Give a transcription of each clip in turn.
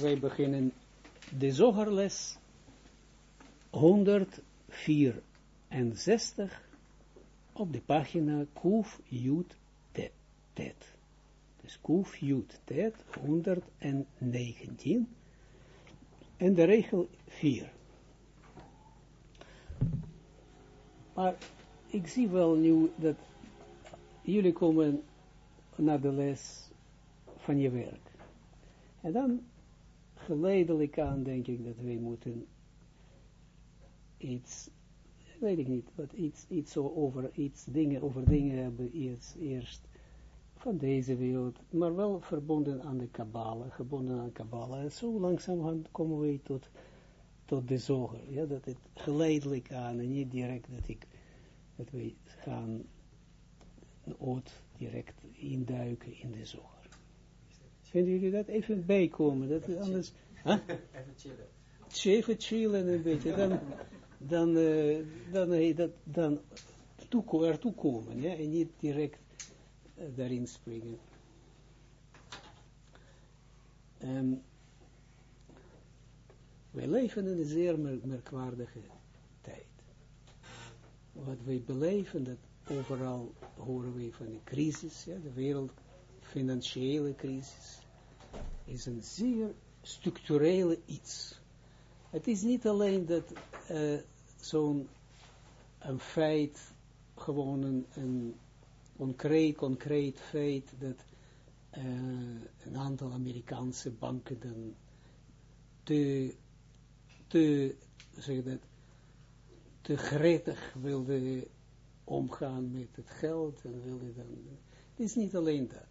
wij beginnen de zogerles 164 op de pagina Kuf Jut Tet. Dus Kuf Jut Tet 119 en de regel 4. Maar ik zie wel nu dat jullie komen naar de les van je werk. En dan geleidelijk aan denk ik dat wij moeten iets, weet ik niet, wat iets, iets over iets dingen, over dingen hebben, iets eerst van deze wereld, maar wel verbonden aan de Kabbala, gebonden aan Kabbala. En zo langzaam komen we tot, tot de zoger. Ja, dat het geleidelijk aan en niet direct dat ik, dat we gaan oot direct induiken in de zoger. Vinden jullie dat? Even bijkomen. Dat is anders. Huh? Even chillen. Even chillen een beetje. Dan, dan, uh, dan, uh, dat, dan toe, ertoe komen. Ja? En niet direct uh, daarin springen. Um, wij leven in een zeer merkwaardige tijd. Wat wij beleven, dat overal horen we van een crisis, ja, de wereld, financiële crisis, is een zeer structurele iets. Het is niet alleen dat uh, zo'n feit, gewoon een, concreet, concreet feit, dat uh, een aantal Amerikaanse banken dan te, te, zeg dat, te gretig wilden omgaan met het geld en wilde dan, het is niet alleen dat.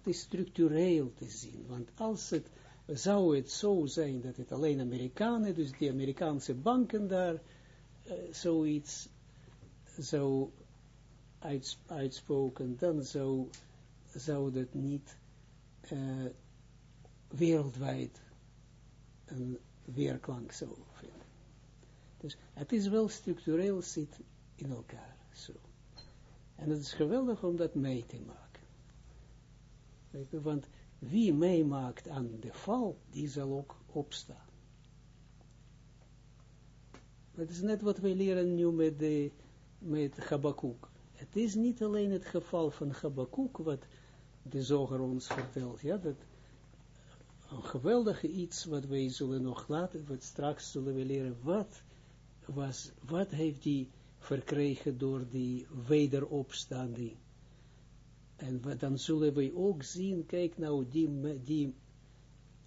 Het is structureel te zien, want als het, zou het zo zijn dat het alleen Amerikanen, dus die Amerikaanse banken daar, uh, zoiets zou uits, uitspoken, dan zou, zou dat niet uh, wereldwijd een weerklank zou vinden. Dus het is wel structureel zit in elkaar, zo. En het is geweldig om dat mee te maken. Want wie meemaakt aan de val, die zal ook opstaan. Het is net wat wij leren nu met, de, met Habakkuk. Het is niet alleen het geval van Habakkuk, wat de zoger ons vertelt. Ja, dat een geweldige iets wat wij zullen nog laten, wat straks zullen we leren, wat, was, wat heeft die verkregen door die wederopstanding en dan zullen we ook zien, kijk nou, die, die,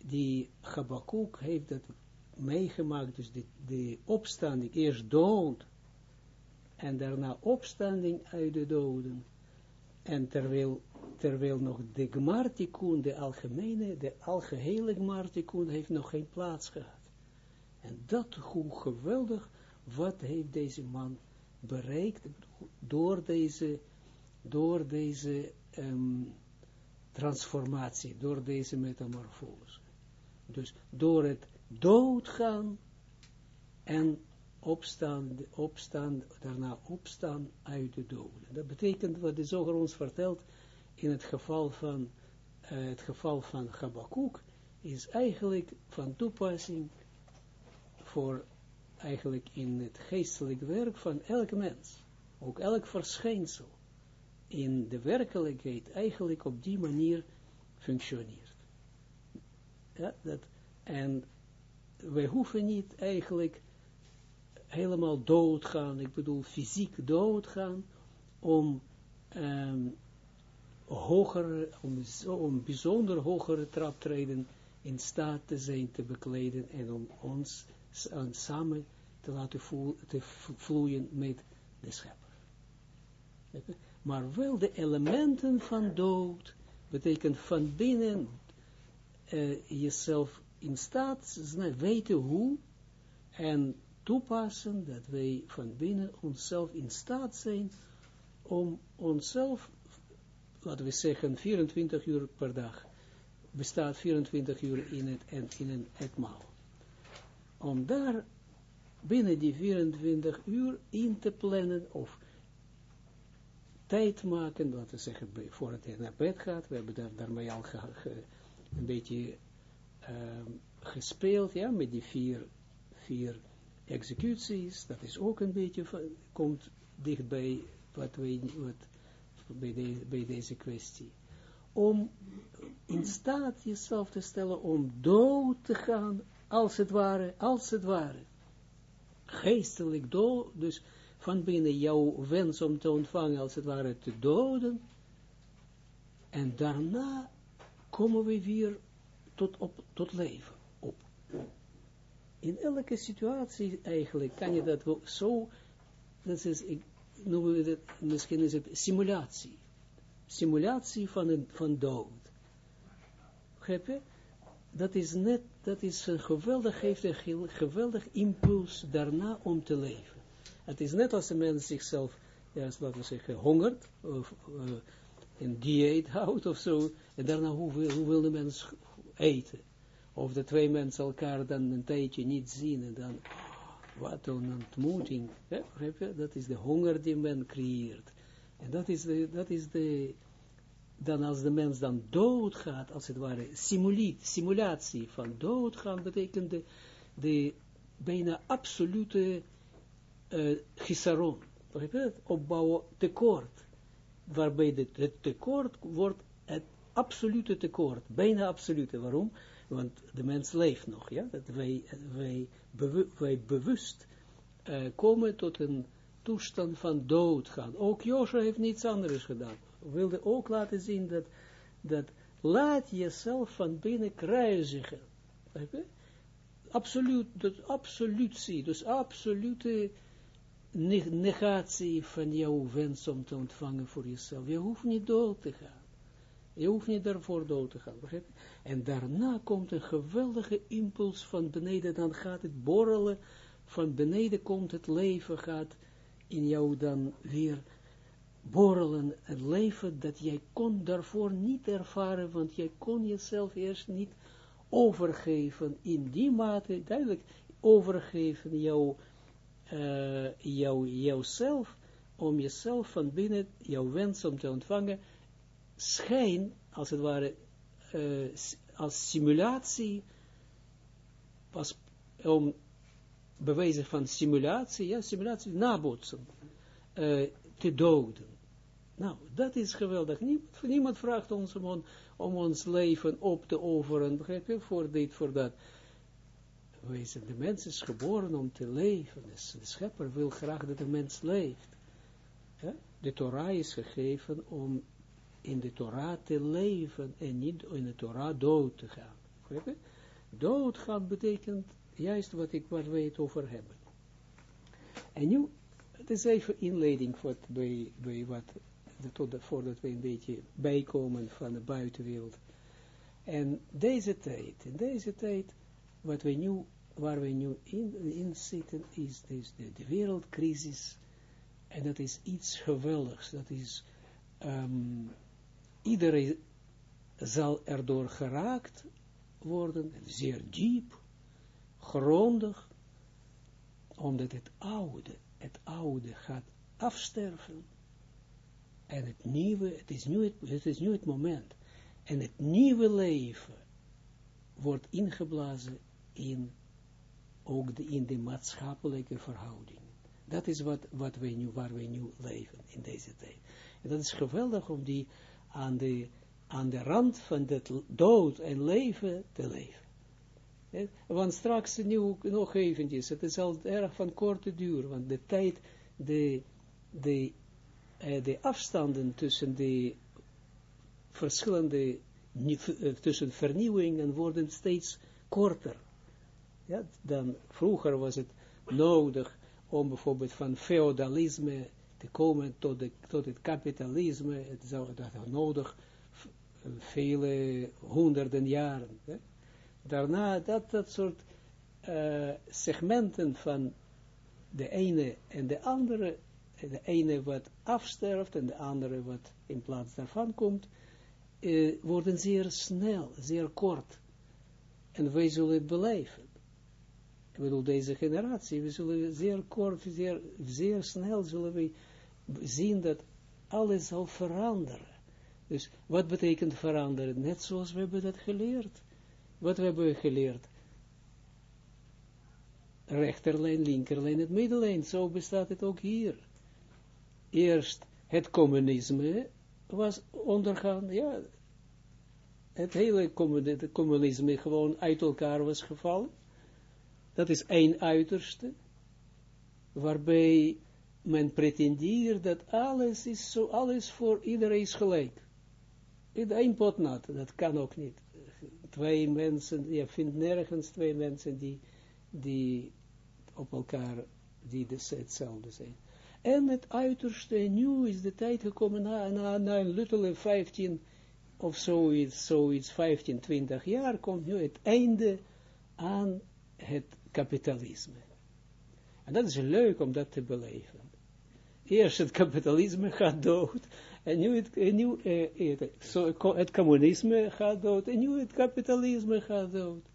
die Habakkuk heeft dat meegemaakt, dus de, de opstanding, eerst dood, en daarna opstanding uit de doden. En terwijl, terwijl nog de Gmartikun, de algemene, de algehele Gmartikun, heeft nog geen plaats gehad. En dat, hoe geweldig, wat heeft deze man bereikt door deze, door deze um, transformatie, door deze metamorfose. Dus door het doodgaan en opstaan, opstaan, daarna opstaan uit de doden. Dat betekent wat de zoger ons vertelt in het geval van, uh, het geval van Habakkuk, is eigenlijk van toepassing voor eigenlijk in het geestelijk werk van elk mens. Ook elk verschijnsel in de werkelijkheid eigenlijk op die manier functioneert. Ja, dat, en wij hoeven niet eigenlijk helemaal doodgaan, ik bedoel fysiek doodgaan, om um, hogere, om, om bijzonder hogere traptreden in staat te zijn te bekleden en om ons samen te laten te vloeien met de schepper maar wel de elementen van dood, betekent van binnen uh, jezelf in staat weten hoe en toepassen, dat wij van binnen onszelf in staat zijn om onszelf, laten we zeggen, 24 uur per dag, bestaat 24 uur in, het, in een etmaal. Om daar binnen die 24 uur in te plannen, of tijd maken, laten we zeggen, voor het naar bed gaat, we hebben daar, daarmee al een beetje gespeeld, ja, met die vier, vier executies, dat is ook een beetje, komt dichtbij wat wij, wat, bij, bij deze kwestie. Om in staat jezelf te stellen om dood te gaan, als het ware, als het ware. Geestelijk dood, dus van binnen jouw wens om te ontvangen, als het ware, te doden. En daarna komen we weer tot, op, tot leven op. In elke situatie eigenlijk kan je dat zo, dat is, ik noem het, misschien is het simulatie. Simulatie van, van dood. Begrijp je? Dat is net, dat is een geweldig, geeft een geweldig impuls daarna om te leven. Het is net als de mens zichzelf, ja, laten we zeggen, hongert, of uh, een dieet houdt of zo, en daarna hoe wil, hoe wil de mens eten? Of de twee mensen elkaar dan een tijdje niet zien, en dan, wat een ontmoeting, hè? Dat is de honger die men creëert. En dat is de, dat is de, dan als de mens dan doodgaat, als het ware, simuliet, simulatie van doodgaan, betekent de, de bijna absolute uh, gisaron, opbouwen tekort, waarbij de, het tekort wordt het absolute tekort, bijna absolute. Waarom? Want de mens leeft nog, ja, dat wij, wij, bewust uh, komen tot een toestand van doodgaan. Ook Joshua heeft niets anders gedaan. Wilde ook laten zien dat, dat laat jezelf van binnen kruisigen. Absoluut, dat absolutie, dus absolute negatie van jouw wens om te ontvangen voor jezelf. Je hoeft niet dood te gaan. Je hoeft niet daarvoor dood te gaan. Begrijp? En daarna komt een geweldige impuls van beneden. Dan gaat het borrelen. Van beneden komt het leven. Gaat in jou dan weer borrelen. Het leven dat jij kon daarvoor niet ervaren. Want jij kon jezelf eerst niet overgeven. In die mate, duidelijk, overgeven jouw uh, jou, jouzelf, om jezelf van binnen, jouw wens om te ontvangen, schijn, als het ware, uh, als simulatie, pas om bewijzen van simulatie, ja, simulatie, nabootsen, uh, te doden. Nou, dat is geweldig. Niemand, niemand vraagt ons om, om ons leven op te overen, begrijp je, voor dit, voor dat wezen. De mens is geboren om te leven. Dus de schepper wil graag dat de mens leeft. De Torah is gegeven om in de Torah te leven en niet in de Torah dood te gaan. Dood gaan betekent juist wat, ik, wat wij het over hebben. En nu, het is even inleiding bij wat, tot, voordat we een beetje bijkomen van de buitenwereld. En deze tijd, in deze tijd, wat we nu waar we nu in, zitten, is dus de, wereldcrisis. En dat is iets geweldigs. Dat is, um, iedereen zal erdoor geraakt worden, zeer diep, grondig, omdat het oude, het oude gaat afsterven. En het nieuwe, het is nu het, het, is nu het moment. En het nieuwe leven wordt ingeblazen in ook in de maatschappelijke verhouding. Dat is wat, wat wij nu, waar wij nu leven in deze tijd. En dat is geweldig om die aan de, aan de rand van het dood en leven te leven. want straks nu nog eventjes, het is al erg van korte duur, want de tijd, de, de, eh, de afstanden tussen de verschillende, eh, tussen vernieuwingen worden steeds korter. Ja, dan vroeger was het nodig om bijvoorbeeld van feudalisme te komen tot, de, tot het kapitalisme. Het zou dat nodig vele honderden jaren. Daarna dat, dat soort uh, segmenten van de ene en de andere, de ene wat afsterft en de andere wat in plaats daarvan komt, uh, worden zeer snel, zeer kort. En wij zullen het beleven ik bedoel deze generatie, we zullen zeer kort, zeer, zeer snel zullen we zien dat alles zal veranderen. Dus wat betekent veranderen? Net zoals we hebben dat geleerd. Wat we hebben geleerd? Rechterlijn, linkerlijn, het middellijn. Zo bestaat het ook hier. Eerst het communisme was ondergaan, ja, het hele communisme gewoon uit elkaar was gevallen. Dat is één uiterste, waarbij men pretendeert dat alles is zo, alles voor iedereen is gelijk. Één pot nat, dat kan ook niet. Twee mensen, je vindt nergens twee mensen die, die op elkaar, die dus hetzelfde zijn. En het uiterste, nu is de tijd gekomen na, na, na een luttele 15 of zoiets, zoiets 15, 20 jaar, komt nu het einde aan het kapitalisme. En dat is leuk om dat te beleven. Eerst het kapitalisme gaat dood, en nu het, nu, eh, het, het communisme gaat dood, en nu het kapitalisme gaat dood.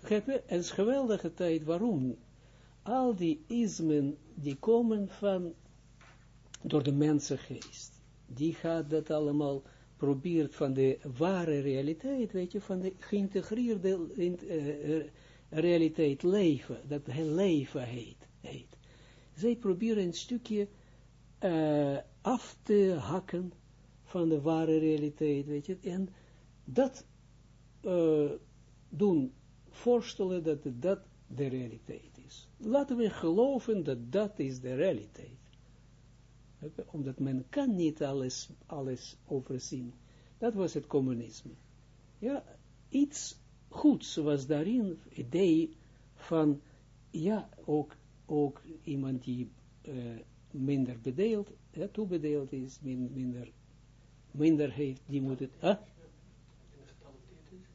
Het is een geweldige tijd, waarom? Al die ismen, die komen van, door de mensengeest. Die gaat dat allemaal probeert van de ware realiteit, weet je, van de geïntegreerde uh, realiteit leven, dat hij leven heet, heet. Zij proberen een stukje uh, af te hakken van de ware realiteit, weet je, en dat uh, doen, voorstellen dat dat de realiteit is. Laten we geloven dat dat is de realiteit. Omdat men kan niet alles, alles overzien. Dat was het communisme. Ja, iets goeds was daarin, idee van, ja, ook, ook iemand die uh, minder bedeeld, ja, toebedeeld is, minder, minder heeft, die moet het, huh?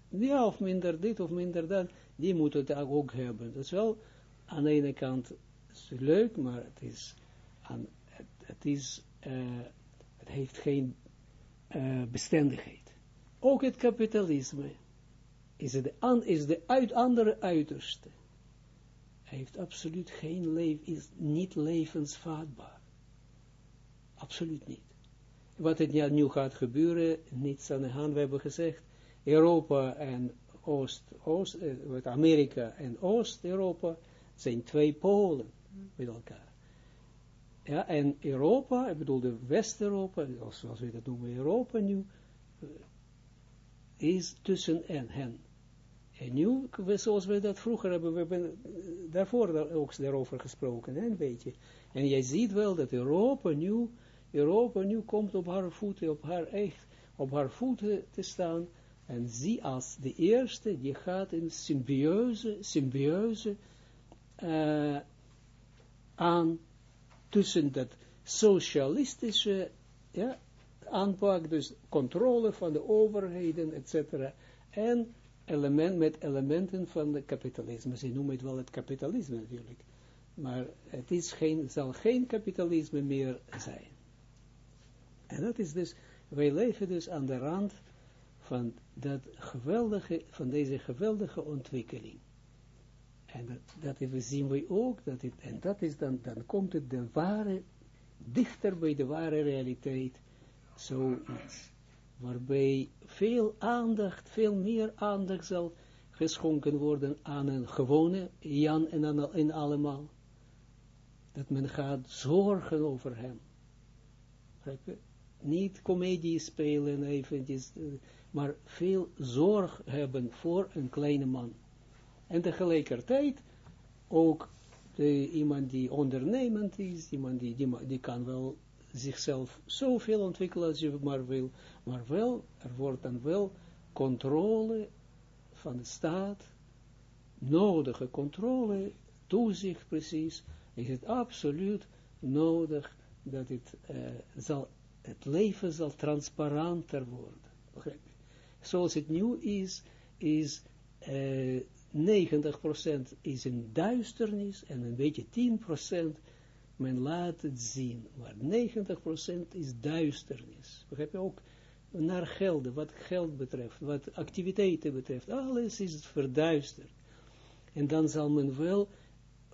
ja, of minder dit, of minder dat, die moet het ook hebben. Dat is wel, aan de ene kant is het leuk, maar het is, aan, het, het is, uh, het heeft geen uh, bestendigheid. Ook het kapitalisme is, het is de uit, andere uiterste. Hij heeft absoluut geen leven, is niet levensvaartbaar. Absoluut niet. Wat het nu gaat gebeuren, niets aan de hand, we hebben gezegd, Europa en Oost, Oost eh, Amerika en Oost-Europa zijn twee polen met elkaar. Ja, en Europa, ik bedoel de West-Europa, zoals we dat noemen Europa nu, eh, is tussen en hen. En nu, zoals we dat vroeger hebben, we hebben eh, daarvoor ook daarover gesproken, hè, een beetje. En jij ziet wel dat Europa nu, Europa nu komt op haar voeten, op haar echt, op haar voeten te staan, en zie als de eerste, die gaat in symbiose, symbiose uh, aan tussen dat socialistische ja, aanpak, dus controle van de overheden, etc. En element met elementen van het kapitalisme. Ze noemen het wel het kapitalisme natuurlijk. Maar het is geen, zal geen kapitalisme meer zijn. En dat is dus, wij leven dus aan de rand van, dat geweldige, van deze geweldige ontwikkeling. En dat, dat zien we ook, dat het, en dat is dan, dan komt het de ware, dichter bij de ware realiteit, zoiets. Waarbij veel aandacht, veel meer aandacht zal geschonken worden aan een gewone Jan en, aan, en allemaal. Dat men gaat zorgen over hem. Niet comedie spelen eventjes, eh, maar veel zorg hebben voor een kleine man. En tegelijkertijd ook de, iemand die ondernemend is, iemand die, die kan wel zichzelf zoveel ontwikkelen als je maar wil, maar wel, er wordt dan wel controle van de staat, nodige controle, toezicht precies, is het absoluut nodig dat het, uh, zal, het leven zal transparanter worden. Zoals het nu is, is uh, 90% is in duisternis en een beetje 10% men laat het zien. Maar 90% is duisternis. Begrijp je ook? Naar geld, wat geld betreft, wat activiteiten betreft, alles is verduisterd. En dan zal men wel,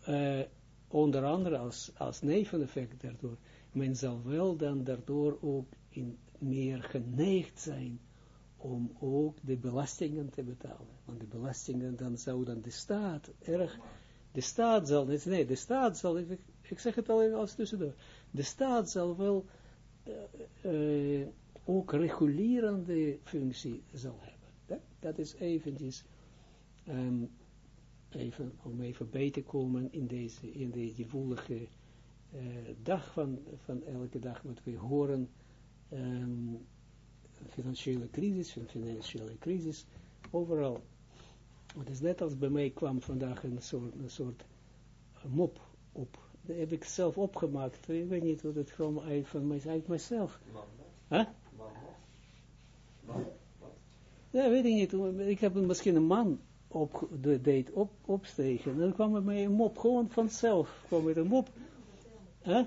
uh, onder andere als, als neveneffect daardoor, men zal wel dan daardoor ook in meer geneigd zijn om ook de belastingen te betalen. Want de belastingen, dan zou dan de staat erg, de staat zal, nee, de staat zal, ik, zeg het al als tussendoor, de staat zal wel uh, uh, ook regulerende functie zal hebben. Dat, dat is eventjes, um, even, om even bij te komen in deze, in deze woelige uh, dag van, van elke dag wat we horen, um, financiële crisis, financiële crisis, overal. Het is net als bij mij kwam vandaag een soort, een soort mop op. Dat heb ik zelf opgemaakt. Ik weet niet hoe dat kwam uit van mij, uit mezelf. Huh? Ja, weet ik niet. Ik heb misschien een man op, de, deed op, opstegen. En dan kwam er mij een mop, gewoon vanzelf kwam er een mop. Huh?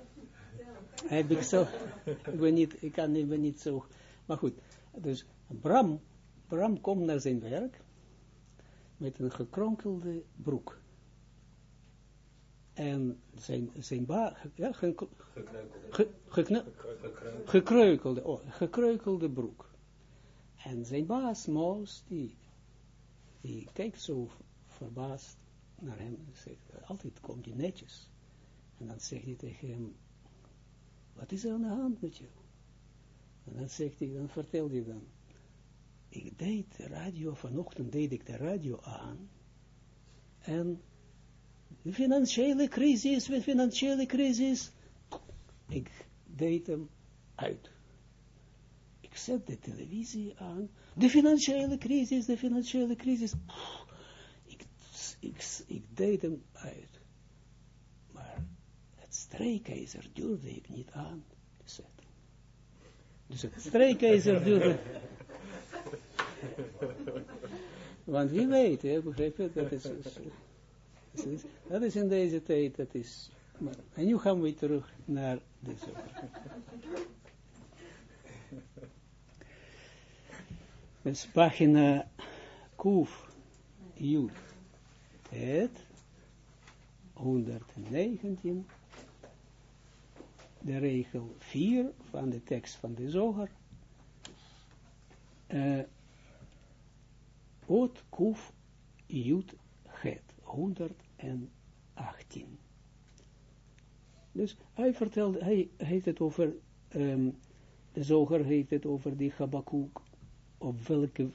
Heb ik zelf, ik ben niet, ik kan niet, ben niet zo, maar goed. Dus Bram, Bram komt naar zijn werk met een gekronkelde broek. En zijn, zijn ba, ja, ge, ge, gekne, gekreukelde, oh, gekreukelde broek. En zijn baas, Moos, die, die kijkt zo verbaasd naar hem en zegt, altijd komt hij netjes. En dan zegt hij tegen hem, wat is er aan de hand met jou? En dan zegt hij, dan vertelt hij dan, ik deed de radio, vanochtend deed ik de radio aan, en financiële crisis, de financiële crisis, ik deed hem uit. Ik zet de televisie aan, de financiële crisis, de financiële crisis, ik, ik, deed hem uit. Maar het strijkijzer durfde ik niet aan te zetten. Dus het strijkijzer duurde. Want wie weet, hè, begrijp je, dat is, dat is in deze tijd, dat is, en nu gaan we terug naar de zomer. Dus pagina Kuf, Jud, het, 119, de regel 4 van de tekst van de zoger. Uh, Ot Kuf Jut Het, 118. Dus hij vertelde, hij heeft het over, um, de zoger heeft het over die Habakkuk, op welke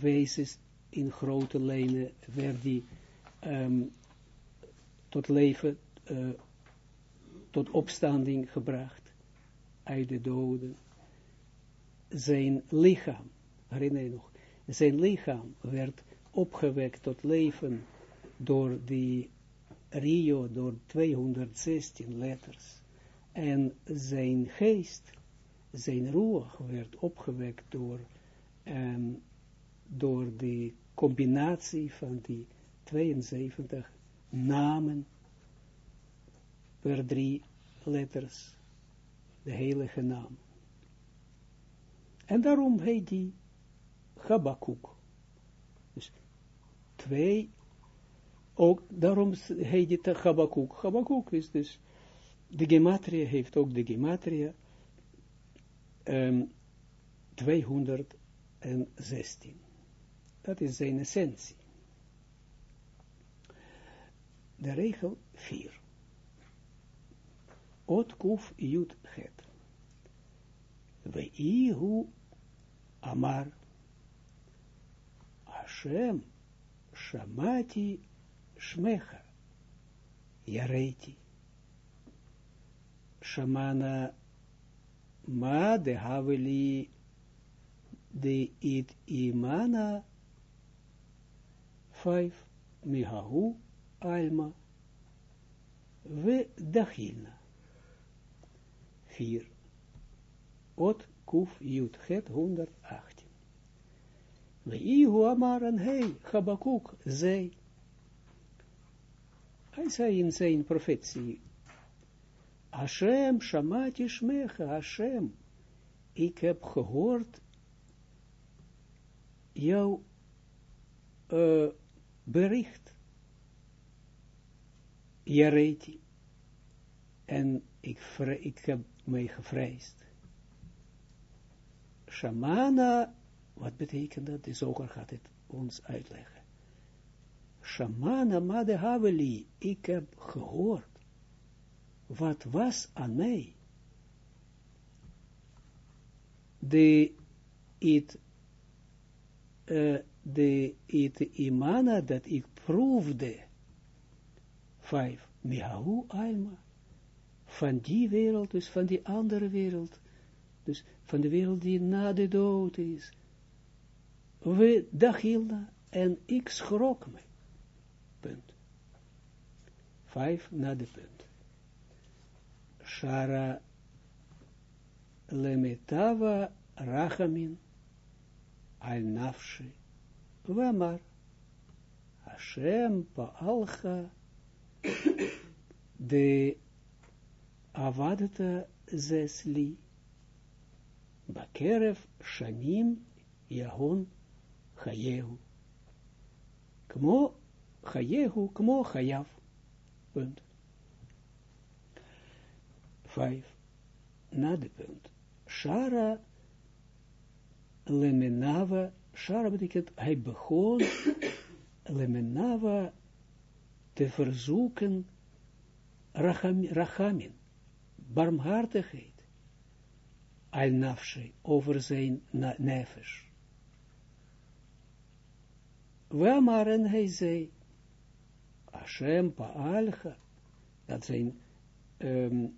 wijze in grote lijnen werd die um, tot leven uh, tot opstanding gebracht uit de doden. Zijn lichaam, herinner je nog, zijn lichaam werd opgewekt tot leven door die Rio, door 216 letters. En zijn geest, zijn roer werd opgewekt door, um, door de combinatie van die 72 namen per drie letters, de heilige naam. En daarom heet die Habakkuk. Dus twee, ook daarom heet het Habakkuk. Habakkuk is dus, de gematria heeft ook de gematria um, 216. Dat is zijn essentie. De regel 4. Ot kuf jut het. Veihu amar Hashem shamati shmecha yareti. Shamana ma de haveli de it imana vijf mihahu alma we dachilna. 4. Ot kuf jut het 118. We ihu amar en hij, Habakuk, zei. Hij zei in zijn profetie, Hashem, shamati shmecha, Hashem, ik heb gehoord jouw bericht, Jareti, en ik, ik heb mij gevreesd. Shamana Wat betekent dat? De zoger gaat het ons uitleggen. Shamana made haveli, ik heb gehoord. Wat was aan mij? De it, de it imana dat ik proefde. Vijf. Mihahu alma. Van die wereld, dus van die andere wereld. Dus van de wereld die na de dood is. We dachilna en ik schrok me. Punt. Vijf na de punt. Shara lemetava rachamin al nafshi. Vamar. Hashem pa'alcha de avadata zesli. Bakerev shanim yahon chayehu. Kmo chayehu, kmo chayav. Punt. Vijf. Na de punt. Shara lemenava. Shara betekent, hij begon lemenava te verzoeken racham, rachamin, barmhartigheid al nafshe, over zijn nefesh. Waar en hij zei, Hashem pa'alcha, dat zijn, um,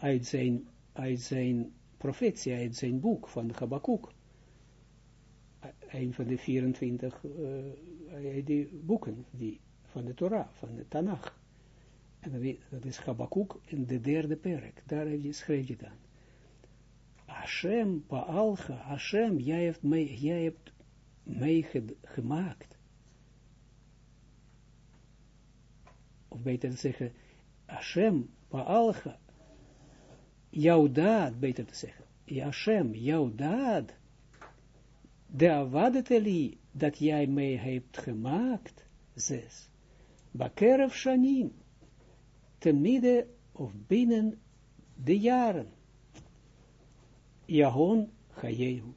uit zijn, uit zijn profetie, uit zijn boek van Habakkuk, een van de 24 uh, die boeken die, van de Torah, van de Tanach. En dat is Habakkuk in de derde perk, daar schreef je dan. Hashem, Paalcha, Hashem, jij hebt mij, jij hebt mij gemaakt. Of beter te zeggen, Hashem, Paalcha, jouw daad, beter te zeggen. Hashem, jouw daad, de avadeteli, dat jij mij hebt gemaakt, zes. Bakeref shanim, te midden of binnen de jaren. Jahon Chayehu,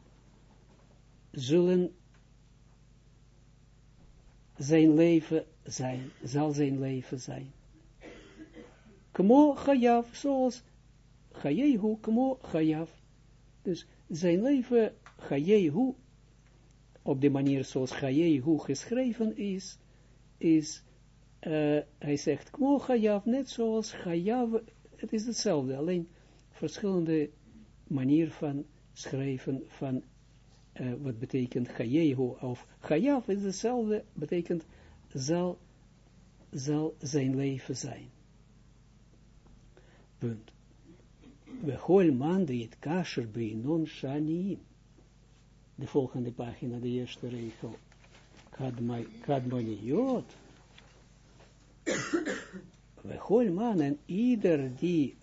zullen zijn leven zijn, zal zijn leven zijn. Kmo Chayav, zoals Chayehu, Kmo Chayav. Dus zijn leven, Chayehu, op de manier zoals Chayehu geschreven is, is, uh, hij zegt, Kmo Chayav, net zoals Chayav, het is hetzelfde, alleen verschillende manier van schrijven van uh, wat betekent Chayehu of Chayav is hetzelfde, betekent zal, zal zijn leven zijn. Punt. We hol man die het kasher bij non shaniim. De volgende pagina, de eerste regel. Kadmaniot. We hol man en ieder die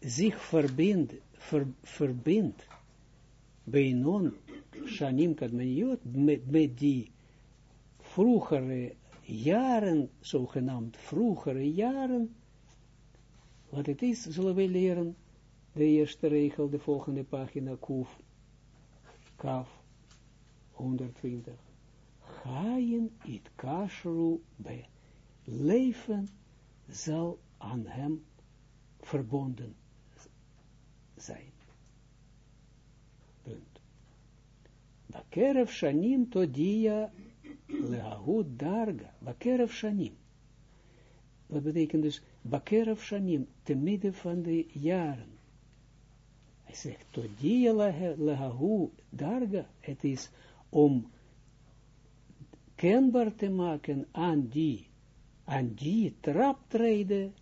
zich verbindt ver, verbindt bij non shanim kadmeniot met, met die vroegere jaren, zogenaamd vroegere jaren, wat het is, zullen wij leren, de eerste regel, de volgende pagina, kuf, kaf, 120. Gaien it kashru be. Leven zal aan hem verbonden zijn. Punt. Bakerev shanim todia lehahut darga. Bakerev shanim. Wat betekent dus Bakerev shanim, te midden van de jaren. Hij zegt, todia lehahu darga, het is om kenbaar te maken aan die, aan die traptreden,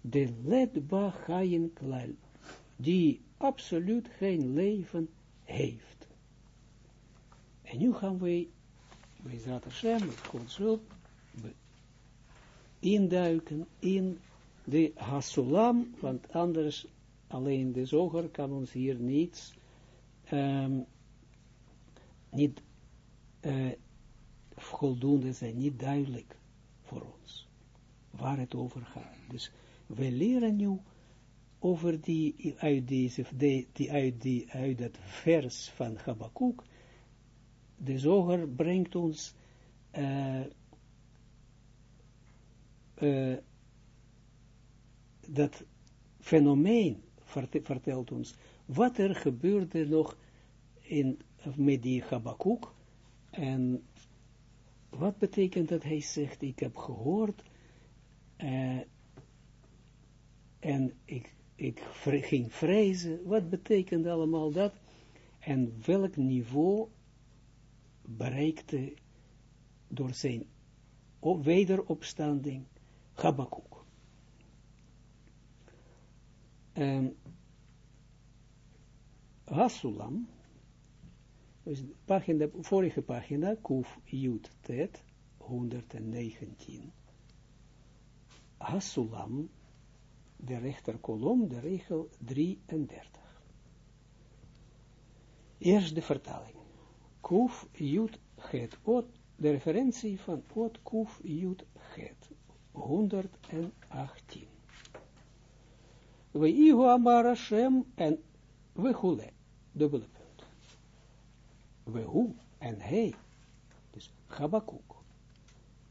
de ledba gaien klal, die absoluut geen leven heeft. En nu gaan wij, bij Zat Hashem, met Gods hulp, induiken in de Hasulam, want anders alleen de zoger kan ons hier niets, um, niet uh, voldoende zijn, niet duidelijk voor ons, waar het over gaat. Dus we leren nu over die, uit deze, die, uit, die, uit dat vers van Habakkuk, de zoger brengt ons uh, uh, dat fenomeen vertelt ons wat er gebeurde nog in, met die Habakkuk en wat betekent dat hij zegt, ik heb gehoord uh, en ik, ik ging vrezen, wat betekent allemaal dat? En welk niveau bereikte door zijn wederopstanding Habakkuk. Um, Hasulam, dus pagina, vorige pagina, Kuf Jut Tet, 119. Hasulam, de rechterkolom, de regel 33. Eerst de vertaling. Kuf Jut Het, de referentie van Ot Kuf Jut Het, 118. We Ihu Amar Hashem en we Hule, dubbele punt. We Hu en hij, dus Habakuk,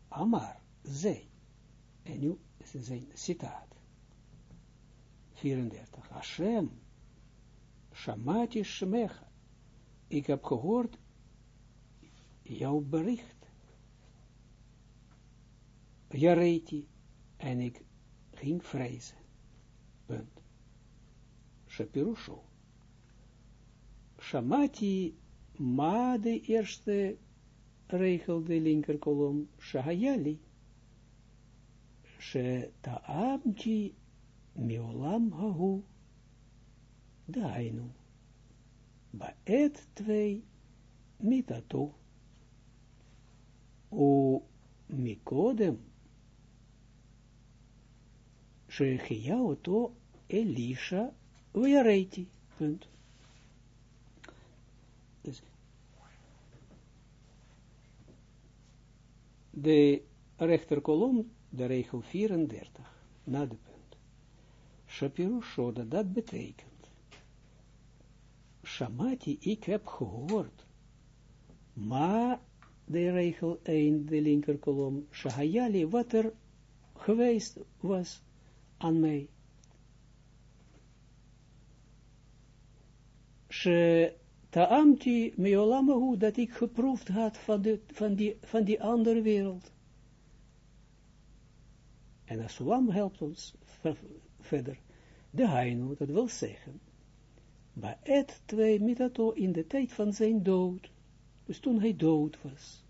Amar, zij, en nu is zijn citaat. 34. Hashem, Shamati Shemecha, ik heb gehoord jouw bericht. Jareti, en ik ging vrezen. Punt. Shapirusho. Shamati, ma de eerste regel, de linkerkolom, Shahayali. She ta'amti miolam hahu. Dainu. Baet twee mitato. U mikodem שהחיה אותו אלישע ויראתי. Punt. Dus de rechterkolom, de regel 34, na de punt. Shapirusho, dat dat betekent. Shamati, ik heb gehoord. Maar, de regel 1, de linkerkolom, Shahayali, wat er geweest was aan mij. She taamti meolamahu, dat ik geproefd had van, de, van, die, van die andere wereld. En Asulam helpt ons verder. De Hainu, dat wil zeggen, bij het twee mitato in de tijd van zijn dood. Dus toen hij dood was.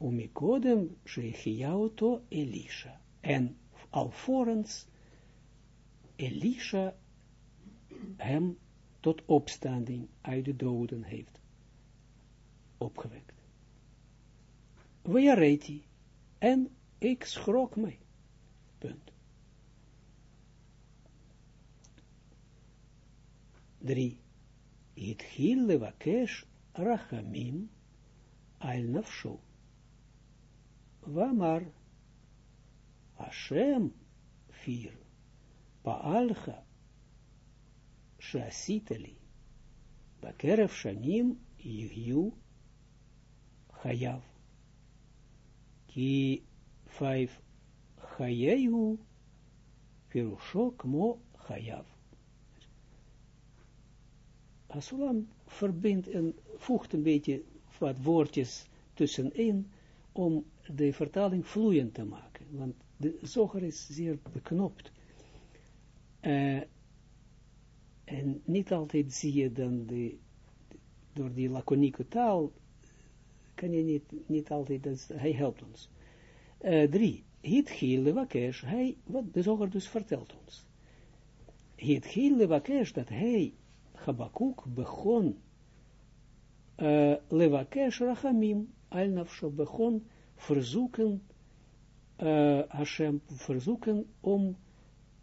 Umikodem shechiauto Elisha. En alvorens Elisha hem tot opstanding uit de doden heeft opgewekt. Wejareti. En ik schrok mij. drie, Het hille wakesh rachamim al nafsho. Wamar Hashem 4. Paalcha shasiteli. Bakerev shanim yigyu chayav. Ki 5. Chayehu pirusho mo hayav Asulam verbindt en voegt een beetje wat woordjes tussenin om de vertaling vloeiend te maken, want de zoger is zeer beknopt. Uh, en niet altijd zie je dan de, door die laconieke taal, kan je niet, niet altijd, dat, hij helpt ons. Uh, drie, Hit Wakesh, hij, wat de zoger dus vertelt ons. Hit Gil Wakesh, dat hij, Habakkuk, begon, uh, Levakesh Rachamim, al nafsho begon verzoeken, Hashem verzoeken om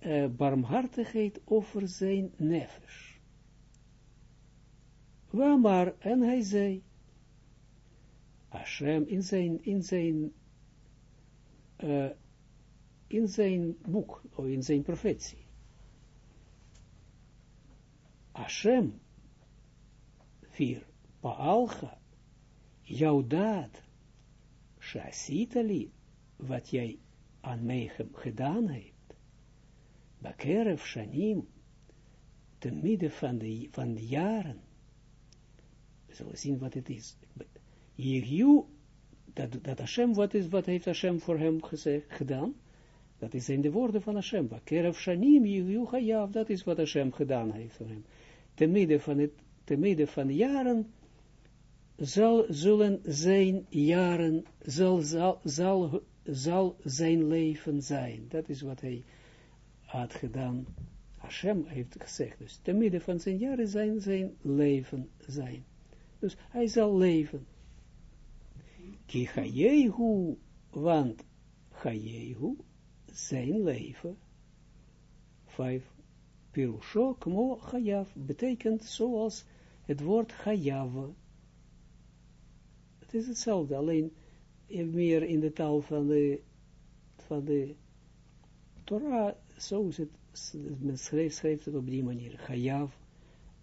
uh, barmhartigheid over zijn nefesh. Waar en hij zei, Hashem in zijn, in zijn, uh, in zijn boek, of in zijn profetie. Hashem, vier, Paalcha, jouw daad, Shasitali, wat jij aan mij gedaan hebt, Bakerev Shanim, te midden van de, van de jaren, we zullen zien wat het is. Jehu, dat, dat Hashem, wat, is, wat heeft Hashem voor hem gedaan? Dat is in de woorden van Hashem. Bakerev Shanim, Jehu Hayav, dat is wat Hashem gedaan heeft voor hem. Te midden van, het, te midden van jaren, zal, zullen zijn jaren, zal, zal, zal, zal zijn leven zijn. Dat is wat hij had gedaan. Hashem heeft gezegd. Dus te midden van zijn jaren zijn zijn leven zijn. Dus hij zal leven. Ki chayehu, want chayehu, zijn leven. Vijf. Pirusho, kmo, chayav, betekent zoals het woord chayav. Het is hetzelfde, alleen meer in de taal van de, van de Torah, zo is het, men schrijft het op die manier, chayav,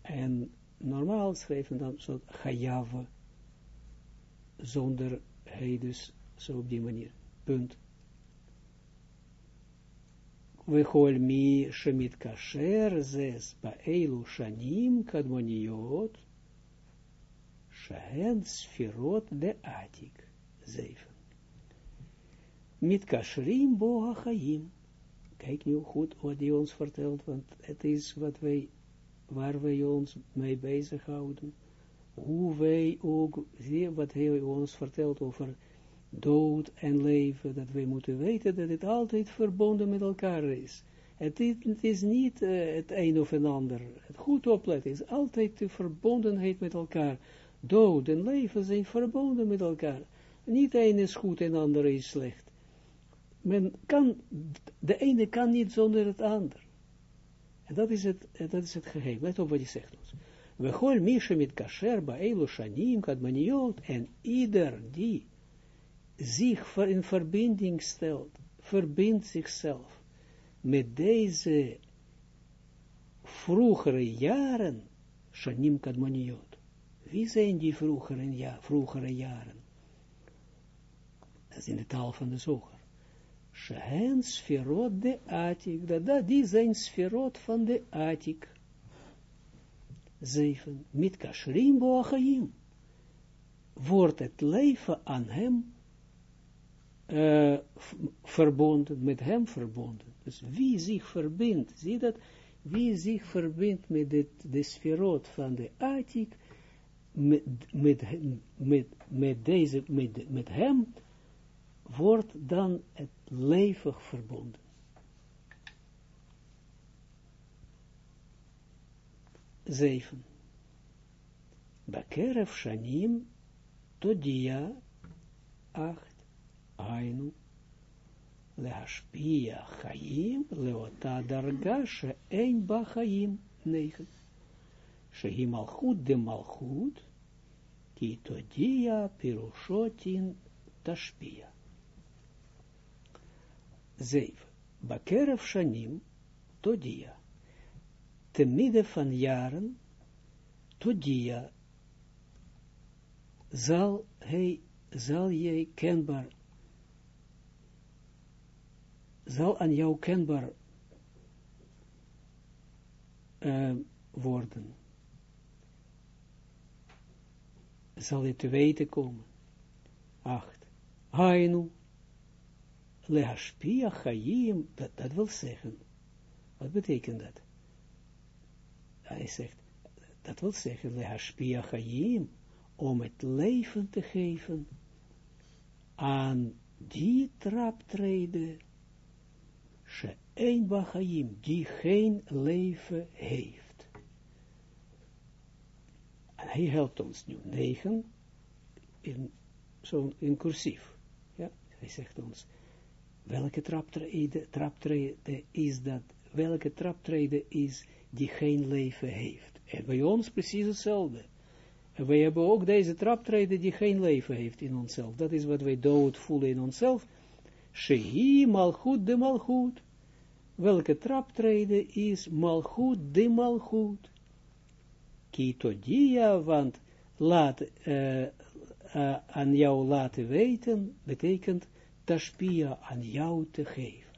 en normaal schrijven dan zo chayav, zonder hij dus zo op die manier, punt. וכל מי שמתקשר זס באלו שנים קדמוניות, שהן ספירות דעתיק, zeven. Mitkashrim bo hachaim. Kijk nu goed wat hij ons vertelt, want het is wat wij, waar wij ons mee bezighouden. Hoe wij ook, zie wat hij ons vertelt over dood en leven, dat wij moeten weten dat het altijd verbonden met elkaar is. Het is, is niet uh, het een of een ander. Het goed opletten is altijd de verbondenheid met elkaar. Dood en leven zijn verbonden met elkaar. Niet een is goed en de andere is slecht. Men kan, de ene kan niet zonder het ander. En dat is het, dat is het geheim. Let op wat hij zegt ons. We gooien mische met kasher, baelu shanim, kadmaniot, en ieder die zich in verbinding stelt, verbindt zichzelf met deze vroegere jaren, shanim kadmaniot. Wie zijn die vroegere, ja, vroegere jaren? Dat is in de taal van de zoger. Shehen sferot de atik. Dat, dat, die zijn sferot van de atik. Zeven. Mit kashrim boachayim. Wordt het leven aan hem uh, verbonden, met hem verbonden. Dus wie zich verbindt, zie dat, wie zich verbindt met de, de sferot van de atik, met, met, met, met, deze, met, met hem, wordt dan het levig verbonden. Zeven. Bakerev Shanim Todia acht Ainu Lehashpia Chaim Leota Darga She'ein Ba Chaim negen. Shehi Malchut de Malchut Ki Todia Pirushotin Tashpia. 7. Bakerev Shanim, Todia. Te midden van jaren, Todia, zal hij, zal jij kenbaar, zal aan jou kenbaar uh, worden. Zal je te weten komen. 8. Hainu, Lehashpia Chaim, dat, dat wil zeggen. Wat betekent dat? Hij zegt, dat wil zeggen, Lehashpia Chaim, om het leven te geven aan die traptreden, She'ein Bachaim, die geen leven heeft. En hij helpt ons nu, negen, in, zo in cursief. Ja, hij zegt ons, Welke traptreden, traptreden is dat? Welke traptreden is die geen leven heeft? En bij ons precies hetzelfde. En wij hebben ook deze traptreden die geen leven heeft in onszelf. Dat is wat wij dood voelen in onszelf. Shehi malchut de malchut. Welke traptreden is malchut de malchut? kitodia, want laat, uh, aan jou laten weten, betekent tashpia aan jou te geven.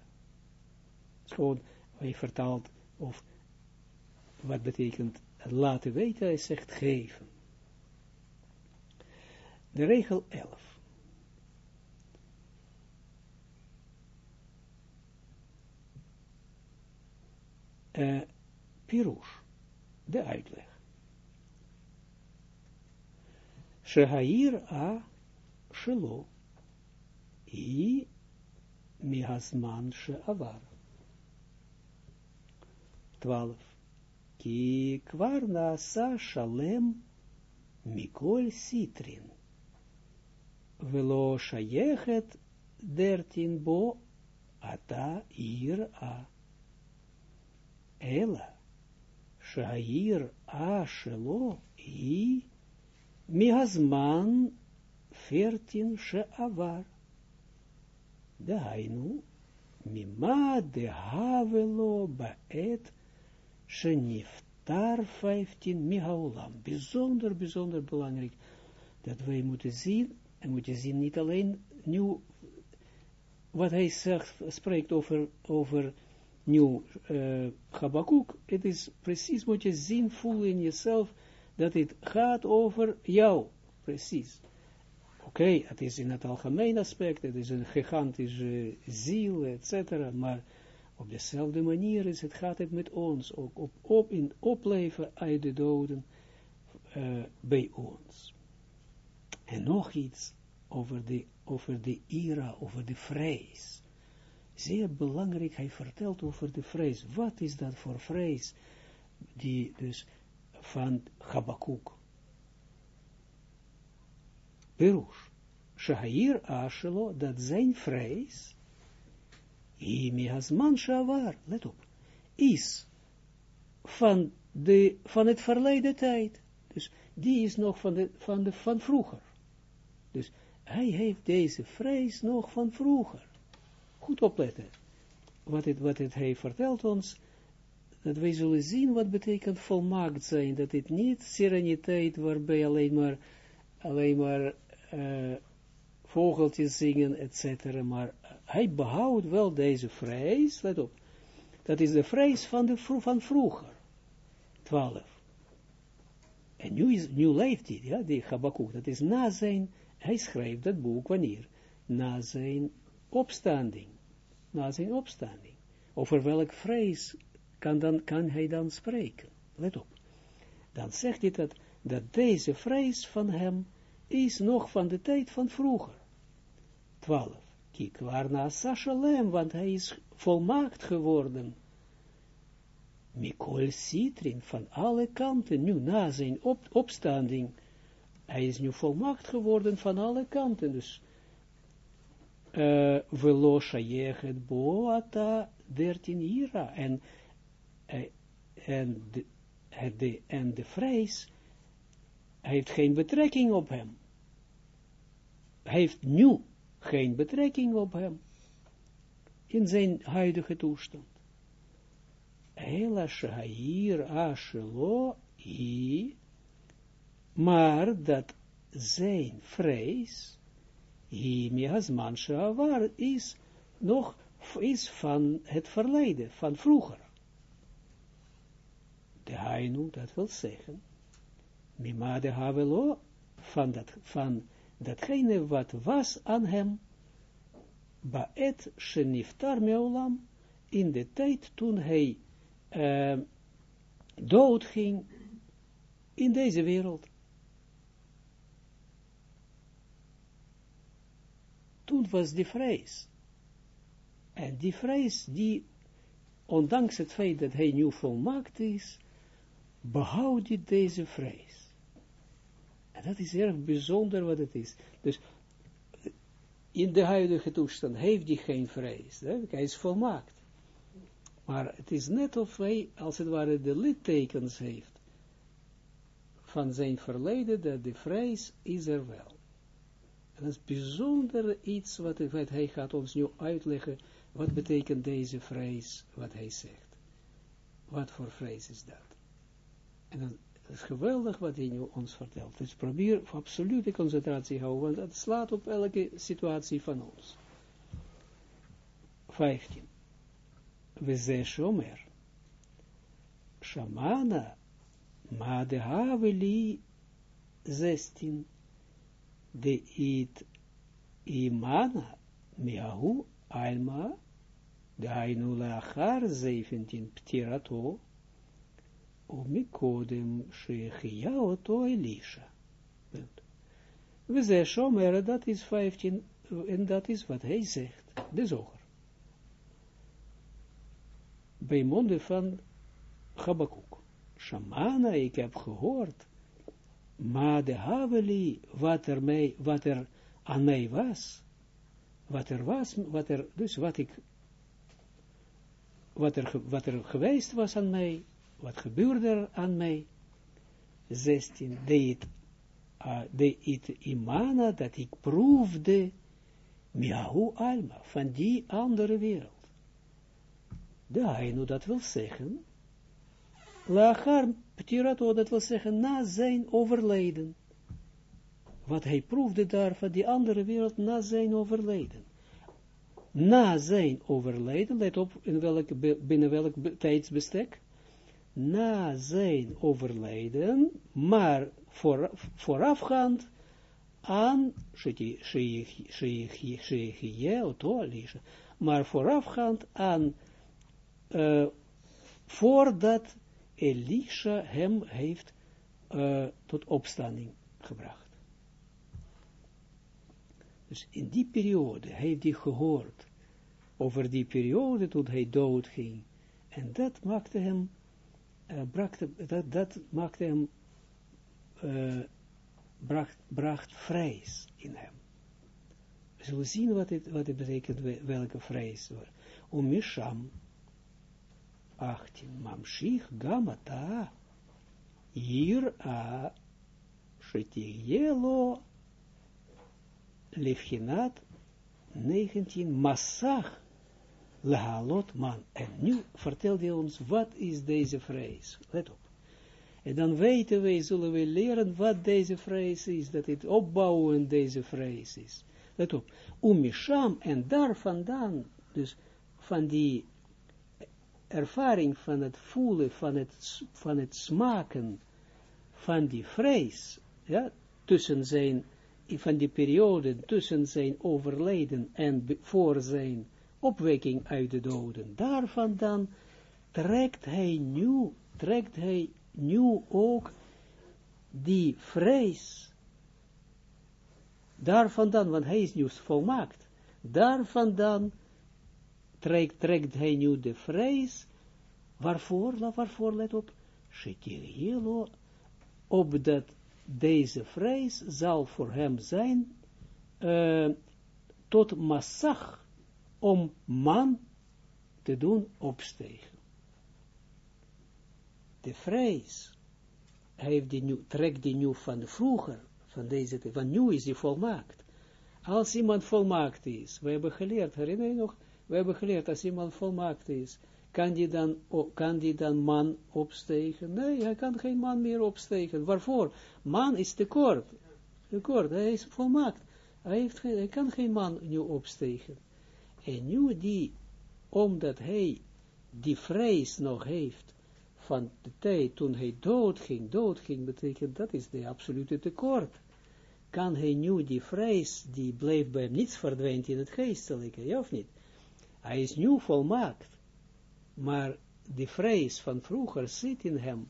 Gewoon, hij vertaalt, of wat betekent laten weten, hij zegt geven. De regel 11. Uh, Pirush, de uitleg. Shehair a shelo, i mihasman sheavar. 12. Ki kvar sa shalem mikol sitrin. Velo shayechet dertin bo ata ir a. Ela, shair a shelo i mihazman fertin sheavar. Dainu, mima de havelo baet sheniftar 15 mihaulam. Bijzonder, bijzonder belangrijk dat wij moeten zien, en moeten zien niet alleen nu, wat hij zegt, spreekt over, over nu uh, Habakkuk, het is precies wat je zien, voelen in jezelf, dat het gaat over jou, precies. Oké, okay, het is in het algemeen aspect, het is een gigantische ziel, etc., maar op dezelfde manier is het, gaat het met ons, ook op, op in opleven uit de doden uh, bij ons. En nog iets over de, over de ira, over de vrees zeer belangrijk, hij vertelt over de vrees. Wat is dat voor vrees, die dus van Habakkuk? Perush, Shahair Ashelo, dat zijn vrees, Imi Shavar, let op, is van, de, van het verleden tijd. Dus die is nog van, de, van, de, van vroeger. Dus hij heeft deze vrees nog van vroeger goed opletten. Wat het, wat het hij vertelt ons, dat wij zullen zien wat betekent volmaakt zijn, dat het niet sereniteit waarbij alleen maar, alleen maar uh, vogeltjes zingen, etc. Maar hij behoudt wel deze vrees, let op, dat is de vrees van, de, van vroeger, 12. En nu, is, nu leeft hij, ja, die Habakkuk, dat is na zijn, hij schrijft dat boek wanneer? Na zijn opstanding, na zijn opstanding. Over welk vrees kan, dan, kan hij dan spreken? Let op. Dan zegt hij dat, dat deze vrees van hem is nog van de tijd van vroeger. 12. Kijk, waarna Sashalem, want hij is volmaakt geworden. Mikol Citrin, van alle kanten, nu na zijn op, opstanding, hij is nu volmaakt geworden van alle kanten, dus velo shayechet boata dertien ira. En, en, de, en de vrees heeft geen betrekking op hem. Heeft nu geen betrekking op hem. In zijn huidige toestand. Hela shair ashelo i, maar dat zijn vrees Himiasman Shavar is nog is van het verleden, van vroeger. De Hainu, dat wil zeggen, Mima de Havelo, van, dat, van datgene wat was aan hem, Baet Sheniftar Meolam, in de tijd toen hij uh, doodging in deze wereld. Toen was die vrees. En die vrees, die, ondanks het feit dat hij nu volmaakt is, behoudt hij deze vrees. En dat is erg bijzonder wat het is. Dus, in de huidige toestand heeft hij geen vrees. Hè? Hij is volmaakt. Maar het is net of hij, als het ware, de littekens heeft van zijn verleden, dat de vrees is er wel dat is bijzonder iets wat, hij gaat ons nu uitleggen. Wat betekent deze vrees, wat hij zegt. Wat voor vrees is dat? En dan is geweldig wat hij nu ons vertelt. Dus probeer absolute concentratie houden, want het slaat op elke situatie van ons. 15. We zijn shomer. Shamana, ma de haveli 16. De it imana, miahu alma, de hainu laachar 17. Ptirato, Oto Elisha. We zeggen Shomer, dat is 15, en dat is wat hij zegt, de zoger. Bij monden van Chabakuk. Shamana, ik heb gehoord, maar de Haveli, wat er, mij, wat er aan mij was, wat er was, wat er, dus wat ik, wat er, wat er geweest was aan mij, wat gebeurde er aan mij? 16. Deed uh, de it imana, dat ik proefde, miahu alma, van die andere wereld. De Hainu, dat wil zeggen, lachar ptirato, dat wil zeggen, na zijn overlijden. Wat hij proefde daar van die andere wereld, na zijn overlijden. Na zijn overlijden, let op, in welk, binnen welk tijdsbestek, na zijn overlijden, maar voor, voorafgaand aan maar voorafgaand aan uh, voordat Elisha hem heeft uh, tot opstanding gebracht. Dus in die periode heeft hij gehoord over die periode toen hij dood ging. En dat maakte hem uh, bracht, dat, dat maakte hem, uh, bracht, bracht vrees in hem. We zullen zien wat het, wat het betekent, welke vrees. Om Misham, 18, Mamshich Gamata, hier a Shetielo, Levchinat, 19, Massach, Lahalot man. En nu vertelt hij ons, wat is deze vrees? Let op. En dan weten wij, zullen we leren wat deze vrees is, dat het opbouwen deze vrees is. Let op. Umisham, en daar vandaan, dus van die ervaring van het voelen, van het, van het smaken, van die vrees, ja, tussen zijn, van die periode, tussen zijn overlijden en voor zijn opwekking uit de doden. Daarvan dan trekt hij nu, trekt hij nu ook die vrees. Daarvan dan, want hij is nu volmaakt. Daarvan dan trekt, trekt hij nu de vrees. Waarvoor, waarvoor let op? Shetirilo, opdat deze vrees zal voor hem zijn uh, tot massach om man te doen opstegen. De vrees, heeft die nu, trekt die nu van vroeger, van deze, van nu is die volmaakt. Als iemand volmaakt is, we hebben geleerd, herinner je nog, we hebben geleerd, als iemand volmaakt is, kan die dan, kan die dan man opstegen? Nee, hij kan geen man meer opstegen. Waarvoor? Man is tekort. Tekort, hij is volmaakt. Hij, heeft hij kan geen man nu opstegen. En nu die, omdat hij die vrees nog heeft van de tijd toen hij doodging, doodging betekent dat is de absolute tekort. Kan hij nu die vrees, die bleef bij hem niets verdwijnt in het geestelijke, ja of niet? Hij is nu volmaakt, maar die vrees van vroeger zit in hem.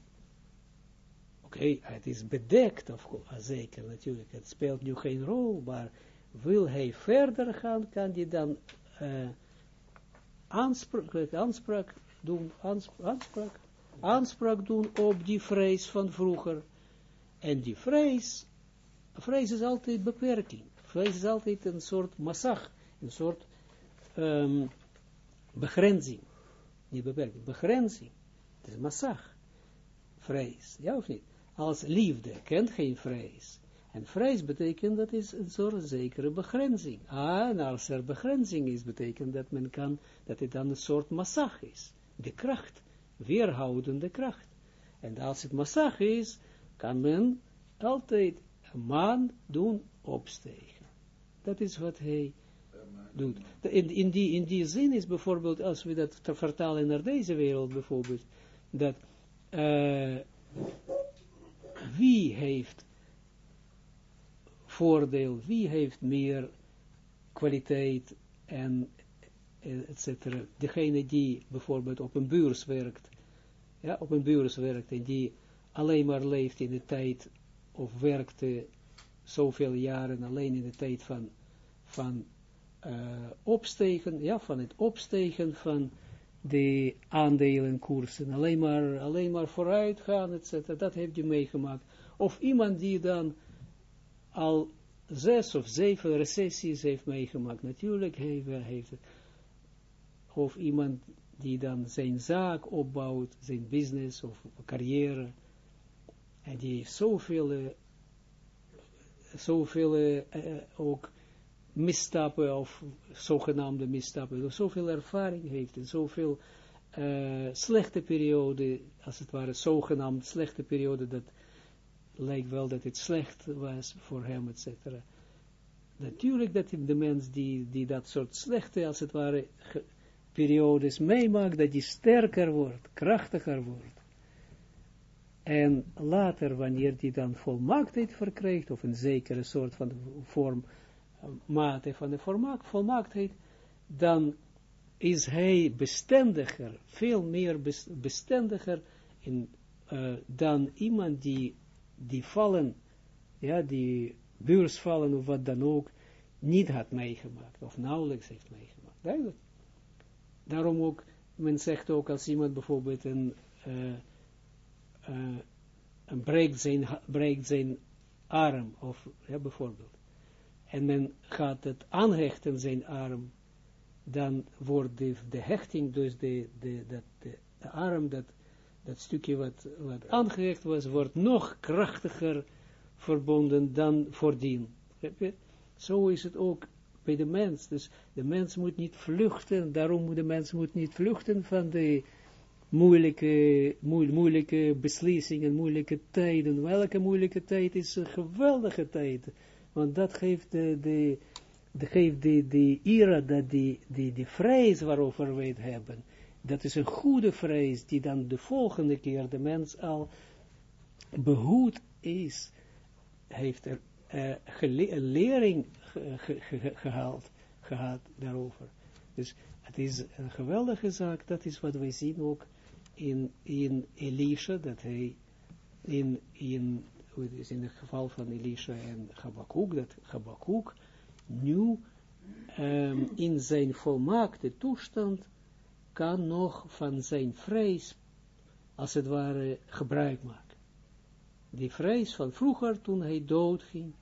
Oké, het is bedekt, of zeker natuurlijk, het speelt nu geen rol, maar wil hij verder gaan, kan hij dan uh, aanspraak, aanspraak doen, aanspraak, aanspraak doen op die vrees van vroeger. En die vrees, vrees is altijd beperking. Vrees is altijd een soort massag, een soort um, begrenzing. Niet beperking, begrenzing. Het is massag. Vrees, ja of niet? Als liefde kent geen vrees. En vrees betekent dat is een soort zekere begrenzing. Ah, en als er begrenzing is, betekent dat men kan, dat het dan een soort massag is. De kracht, weerhoudende kracht. En als het massag is, kan men altijd een maan doen opstegen. Dat is wat hij doet. In, in, die, in die zin is bijvoorbeeld, als we dat vertalen naar deze wereld bijvoorbeeld, dat uh, wie heeft voordeel, wie heeft meer kwaliteit en et cetera. Degene die bijvoorbeeld op een beurs werkt, ja, op een beurs werkt en die alleen maar leeft in de tijd of werkte zoveel jaren alleen in de tijd van, van uh, opstegen, ja, van het opstegen van de aandelenkoersen, alleen maar, alleen maar vooruit gaan, etc. Dat heeft je meegemaakt. Of iemand die dan al zes of zeven recessies heeft meegemaakt, natuurlijk heeft, heeft het. Of iemand die dan zijn zaak opbouwt, zijn business of carrière, en die heeft zoveel, uh, zoveel uh, ook misstappen of zogenaamde misstappen, zoveel ervaring heeft en zoveel uh, slechte periode, als het ware zogenaamd slechte periode, dat lijkt wel dat het slecht was voor hem, etc. Natuurlijk dat de mens die, die dat soort slechte, als het ware, periodes meemaakt, dat die sterker wordt, krachtiger wordt. En later, wanneer die dan volmaaktheid verkrijgt, of een zekere soort van vorm, mate van de volmaak, volmaaktheid, dan is hij bestendiger, veel meer bestendiger in, uh, dan iemand die, die vallen, ja, die beursvallen of wat dan ook, niet had meegemaakt, of nauwelijks heeft meegemaakt. Daarom ook, men zegt ook als iemand bijvoorbeeld een, uh, een breekt, zijn, breekt zijn arm, of ja, bijvoorbeeld, en men gaat het aanhechten zijn arm, dan wordt de, hechting, dus de, de, dat, de, de arm, dat, dat stukje wat, wat aangehecht was, wordt nog krachtiger verbonden dan voordien. Zo is het ook bij de mens. Dus de mens moet niet vluchten, daarom moet de mens moet niet vluchten van de moeilijke, moeilijke beslissingen, moeilijke tijden. Welke moeilijke tijd is een geweldige tijd want dat geeft de, de, geeft de, de ira, dat die, die, die vrees waarover we het hebben, dat is een goede vrees, die dan de volgende keer de mens al behoed is, heeft er uh, een lering gehaald, gehad daarover. Dus het is een geweldige zaak, dat is wat wij zien ook in, in Elisha, dat hij in, in is in het geval van Elisha en Habakkuk, dat Habakkuk nu um, in zijn volmaakte toestand kan nog van zijn vrees, als het ware, gebruik maken. Die vrees van vroeger, toen hij doodging,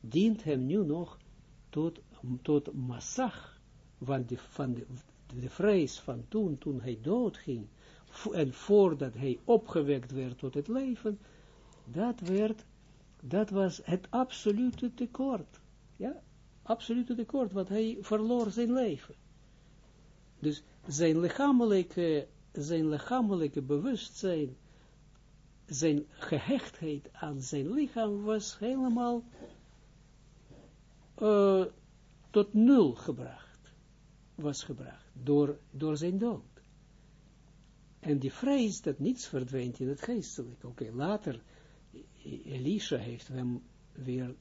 dient hem nu nog tot, tot massag, van, de, van de, de vrees van toen, toen hij doodging, en voordat hij opgewekt werd tot het leven, dat werd, dat was het absolute tekort. Ja, absolute tekort, want hij verloor zijn leven. Dus zijn lichamelijke, zijn lichamelijke bewustzijn, zijn gehechtheid aan zijn lichaam was helemaal uh, tot nul gebracht, was gebracht, door, door zijn dood. En die vrees dat niets verdwijnt in het geestelijke. Oké, later Elisha heeft hem weer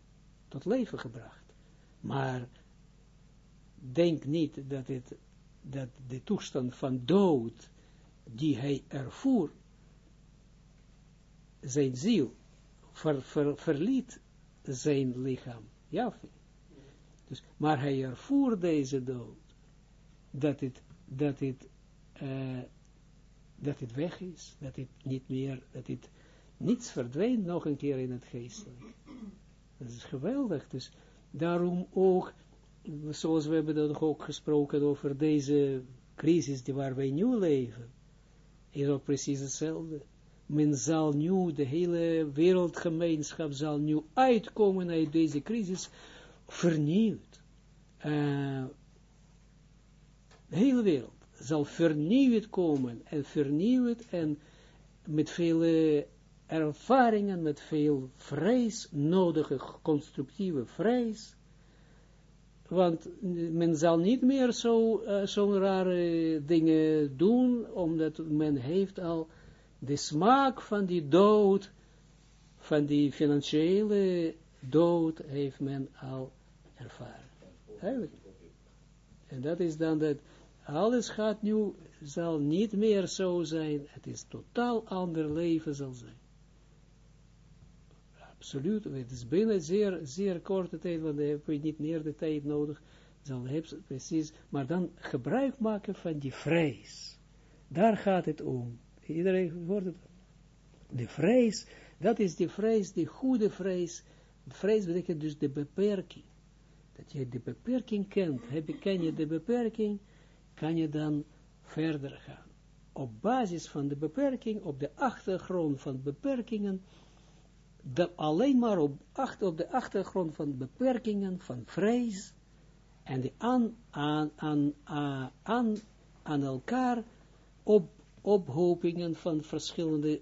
tot leven gebracht. Maar denk niet dat, het, dat de toestand van dood die hij ervoer, zijn ziel, ver, ver, verliet zijn lichaam. Ja, dus, maar hij ervoer deze dood, dat het, dat het, uh, dat het weg is, dat het niet meer, dat het niets verdwijnt nog een keer in het geestelijk. Dat is geweldig. Dus daarom ook, zoals we hebben dan ook gesproken over deze crisis die waar wij nu leven, is ook precies hetzelfde. Men zal nu, de hele wereldgemeenschap zal nu uitkomen uit deze crisis vernieuwd. Uh, de hele wereld zal vernieuwd komen en vernieuwd en met vele ervaringen, met veel vrees, nodige constructieve vrees, want men zal niet meer uh, zo'n rare dingen doen, omdat men heeft al de smaak van die dood, van die financiële dood, heeft men al ervaren. En dat is dan dat, alles gaat nu, zal niet meer zo zijn, het is totaal ander leven zal zijn. Absoluut, het is binnen zeer, zeer korte tijd, want dan heb je niet meer de tijd nodig, zal hebben precies, maar dan gebruik maken van die vrees. Daar gaat het om. Iedereen hoort het. De vrees, dat is de vrees, de goede vrees. Vrees betekent dus de beperking. Dat je de beperking kent. Heb je, ken je de beperking, kan je dan verder gaan. Op basis van de beperking, op de achtergrond van beperkingen, alleen maar op, achter, op de achtergrond van beperkingen, van vrees, en die aan, aan, aan, aan, aan elkaar op, ophopingen van verschillende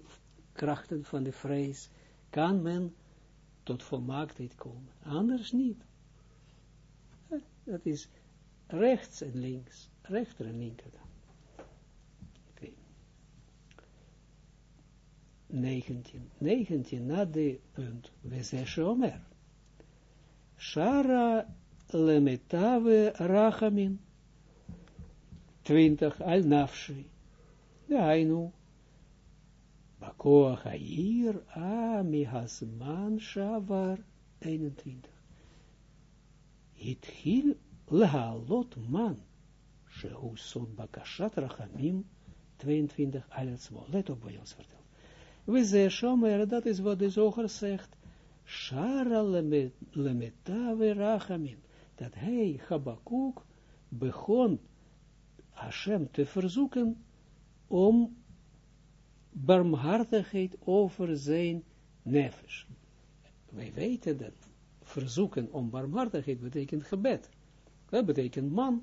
krachten van de vrees, kan men tot volmaaktheid komen. Anders niet. Dat is rechts en links, rechter en linker. 19. 19 na de punt. We zeggen Omer. Shara lemetave rachamin. 20 al nafshi. Dainu. Bakoa Hair, Ami Hasman Shavar, 21. Hitchil Lehalot Man, Shehu Sod Bakashat Rachamim, 22, Aletsmo. Let op wat ons. We zeggen, dat is wat de zoger zegt, Shara Lemetave Rachamim, dat hij, Habakuk, begon Hashem te verzoeken om barmhartigheid over zijn nefesh. Wij weten dat verzoeken om barmhartigheid betekent gebed. Dat betekent man.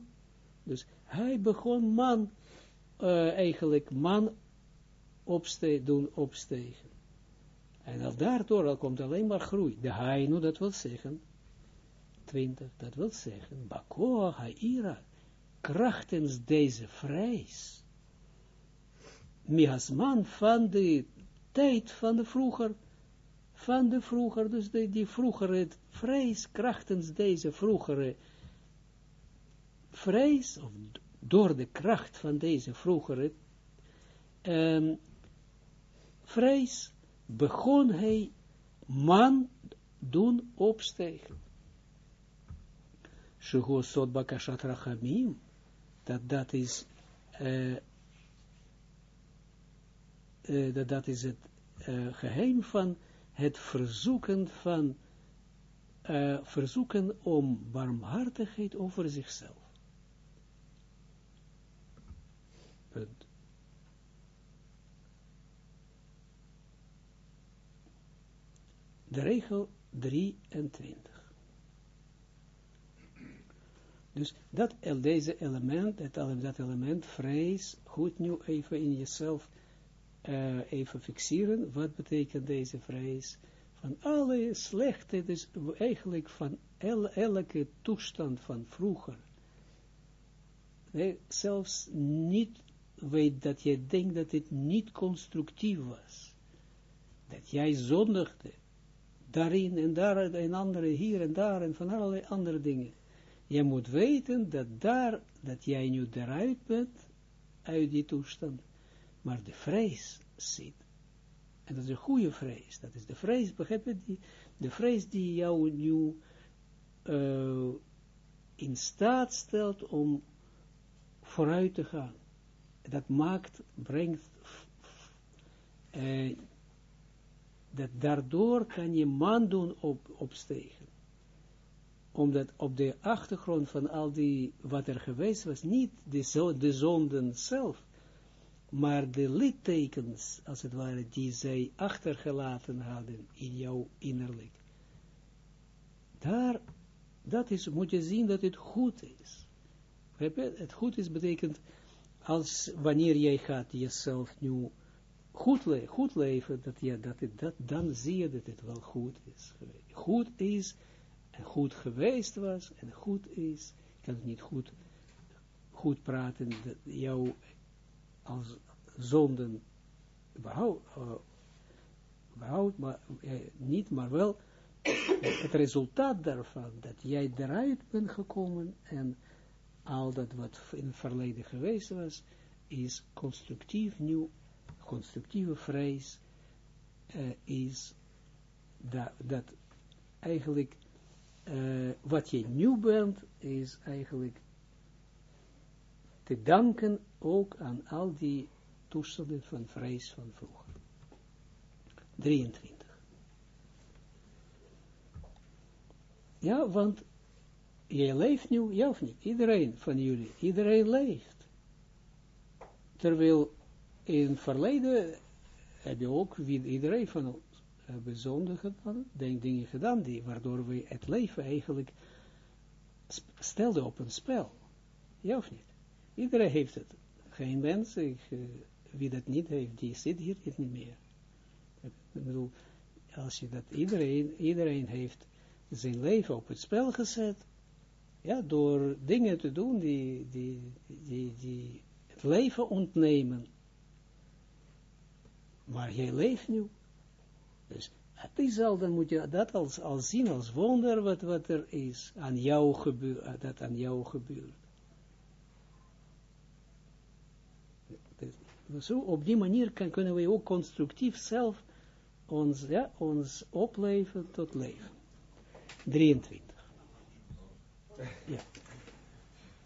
Dus hij begon man, eigenlijk man opste doen opstegen. En al daardoor al komt alleen maar groei. De hainu, dat wil zeggen, 20, dat wil zeggen, bakoa haira, krachtens deze vrees, miasman van de tijd van de vroeger, van de vroeger, dus de, die vroegere vrees, krachtens deze vroegere vrees, of door de kracht van deze vroegere um, vrees, begon hij man doen opstegen. Shehu sot bakashat rachamim, dat dat is uh, dat, dat is het uh, geheim van het verzoeken van verzoeken om barmhartigheid over zichzelf. De regel 23. Dus dat, deze element, dat, dat element vrees, goed nu even in jezelf uh, even fixeren, wat betekent deze vrees? Van alle slechte, dus eigenlijk van el, elke toestand van vroeger. Nee, zelfs niet weet dat je denkt dat het niet constructief was. Dat jij zondigde. Daarin en daar en andere hier en daar en van allerlei andere dingen. Je moet weten dat daar, dat jij nu eruit bent, uit die toestand maar de vrees zit. En dat is een goede vrees. Dat is de vrees, begrijp je, die, de vrees die jou nu uh, in staat stelt om vooruit te gaan. Dat maakt, brengt, uh, dat daardoor kan je man doen op, opstegen. Omdat op de achtergrond van al die, wat er geweest was, niet de, de zonden zelf, maar de littekens, als het ware, die zij achtergelaten hadden in jouw innerlijk, daar, dat is, moet je zien dat het goed is. Het goed is betekent, als wanneer jij gaat jezelf nu goed, le goed leven, dat, ja, dat, dat, dan zie je dat het wel goed is. Goed is, en goed geweest was, en goed is, ik kan het niet goed, goed praten, jou als zonden behoud, uh, behoud maar, uh, niet, maar wel het resultaat daarvan, dat jij eruit bent gekomen en al dat wat in het verleden geweest was, is constructief nieuw, constructieve vrees, uh, is dat, dat eigenlijk uh, wat je nieuw bent, is eigenlijk te danken ook aan al die toestanden van vrees van vroeger. 23. Ja, want jij leeft nu, ja of niet? Iedereen van jullie, iedereen leeft. Terwijl in het verleden heb je ook, iedereen van ons, hebben zonde gedaan, dingen gedaan, die, waardoor we het leven eigenlijk stelden op een spel. Ja of niet? Iedereen heeft het. Geen mens, ik, uh, wie dat niet heeft, die zit hier niet meer. Ik bedoel, als je dat, iedereen, iedereen heeft zijn leven op het spel gezet, ja, door dingen te doen die, die, die, die het leven ontnemen. Maar jij leeft nu. Dus het is al, dan moet je dat als, als zien als wonder wat, wat er is, aan jou gebeurt, dat aan jou gebeurt. Zo, op die manier kan, kunnen we ook constructief zelf ons, ja, ons opleven tot leven. 23. Ja.